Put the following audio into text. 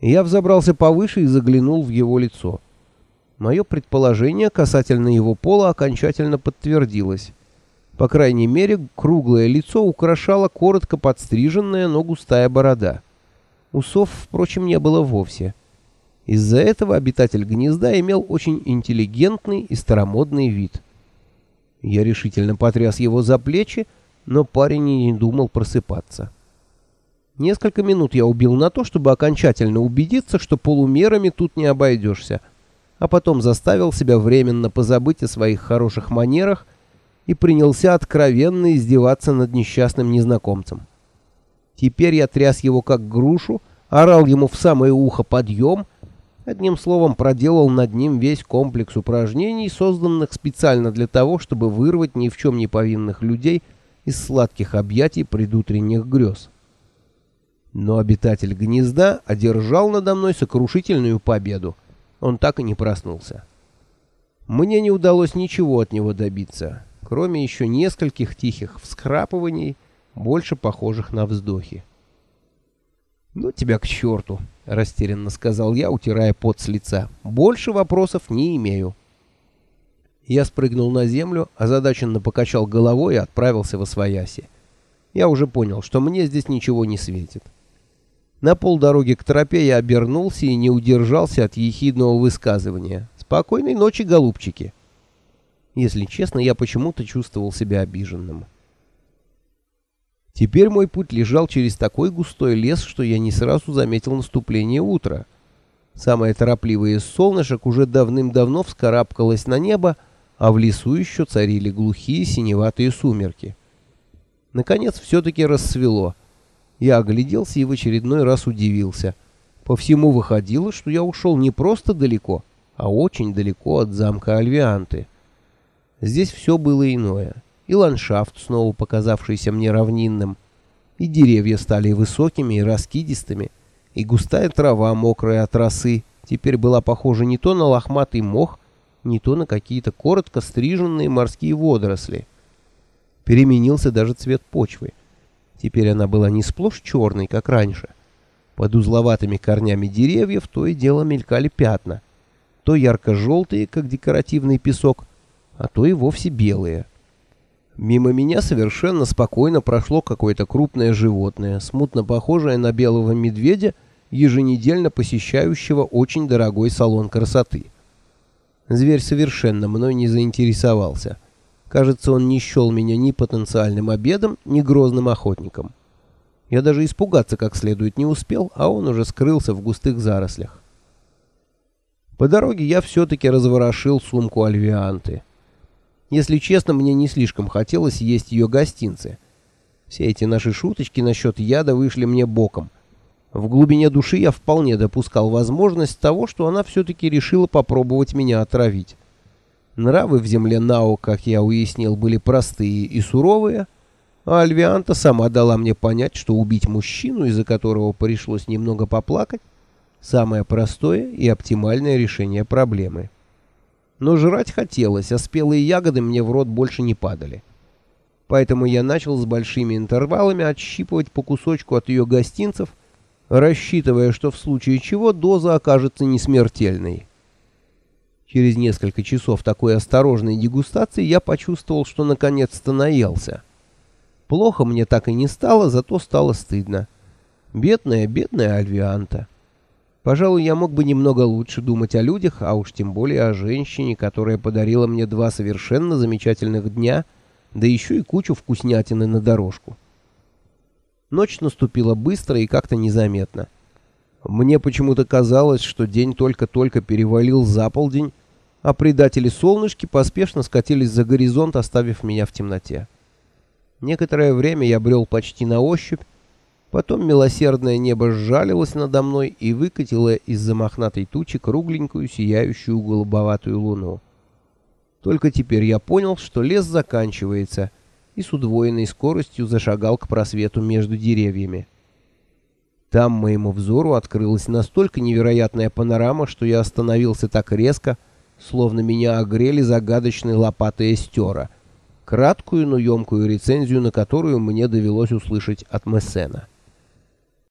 Я взобрался повыше и заглянул в его лицо. Мое предположение касательно его пола окончательно подтвердилось. По крайней мере, круглое лицо украшало коротко подстриженная, но густая борода. Усов, впрочем, не было вовсе. Из-за этого обитатель гнезда имел очень интеллигентный и старомодный вид. Я решительно потряс его за плечи, но парень и не думал просыпаться. Несколько минут я убил на то, чтобы окончательно убедиться, что полумерами тут не обойдешься, а потом заставил себя временно позабыть о своих хороших манерах и принялся откровенно издеваться над несчастным незнакомцем. Теперь я тряс его как грушу, орал ему в самое ухо подъем, одним словом проделал над ним весь комплекс упражнений, созданных специально для того, чтобы вырвать ни в чем не повинных людей из сладких объятий предутренних грез. Но обитатель гнезда одержал надо мной сокрушительную победу. Он так и не проснулся. Мне не удалось ничего от него добиться, кроме еще нескольких тихих вскрапываний, больше похожих на вздохи. «Ну тебя к черту!» — растерянно сказал я, утирая пот с лица. «Больше вопросов не имею». Я спрыгнул на землю, озадаченно покачал головой и отправился во свояси. Я уже понял, что мне здесь ничего не светит. На полдороги к тропе я обернулся и не удержался от ехидного высказывания. «Спокойной ночи, голубчики!» Если честно, я почему-то чувствовал себя обиженным. Теперь мой путь лежал через такой густой лес, что я не сразу заметил наступление утра. Самое торопливое из солнышек уже давным-давно вскарабкалось на небо, а в лесу еще царили глухие синеватые сумерки. Наконец все-таки рассвело — я огляделся и в очередной раз удивился. По всему выходило, что я ушел не просто далеко, а очень далеко от замка Альвианты. Здесь все было иное. И ландшафт, снова показавшийся мне равнинным, и деревья стали высокими и раскидистыми, и густая трава, мокрая от росы, теперь была похожа не то на лохматый мох, не то на какие-то коротко стриженные морские водоросли. Переменился даже цвет почвы. Теперь она была не сплошь черной, как раньше. Под узловатыми корнями деревьев то и дело мелькали пятна. То ярко-желтые, как декоративный песок, а то и вовсе белые. Мимо меня совершенно спокойно прошло какое-то крупное животное, смутно похожее на белого медведя, еженедельно посещающего очень дорогой салон красоты. Зверь совершенно мной не заинтересовался — Кажется, он не счел меня ни потенциальным обедом, ни грозным охотником. Я даже испугаться как следует не успел, а он уже скрылся в густых зарослях. По дороге я все-таки разворошил сумку Альвианты. Если честно, мне не слишком хотелось есть ее гостинцы. Все эти наши шуточки насчет яда вышли мне боком. В глубине души я вполне допускал возможность того, что она все-таки решила попробовать меня отравить. Нравы в земле Нау, как я уяснил, были простые и суровые, а Альвианта сама дала мне понять, что убить мужчину, из-за которого пришлось немного поплакать, самое простое и оптимальное решение проблемы. Но жрать хотелось, а спелые ягоды мне в рот больше не падали. Поэтому я начал с большими интервалами отщипывать по кусочку от ее гостинцев, рассчитывая, что в случае чего доза окажется несмертельной. Через несколько часов такой осторожной дегустации я почувствовал, что наконец-то наелся. Плохо мне так и не стало, зато стало стыдно. Бедная, бедная Альвианта. Пожалуй, я мог бы немного лучше думать о людях, а уж тем более о женщине, которая подарила мне два совершенно замечательных дня, да еще и кучу вкуснятины на дорожку. Ночь наступила быстро и как-то незаметно. Мне почему-то казалось, что день только-только перевалил за полдень, а предатели солнышки поспешно скатились за горизонт, оставив меня в темноте. Некоторое время я брел почти на ощупь, потом милосердное небо сжалилось надо мной и выкатило из-за мохнатой тучи кругленькую сияющую голубоватую луну. Только теперь я понял, что лес заканчивается, и с удвоенной скоростью зашагал к просвету между деревьями. Там моему взору открылась настолько невероятная панорама, что я остановился так резко, словно меня огрели загадочной лопатой эстера, краткую, но емкую рецензию на которую мне довелось услышать от Мессена.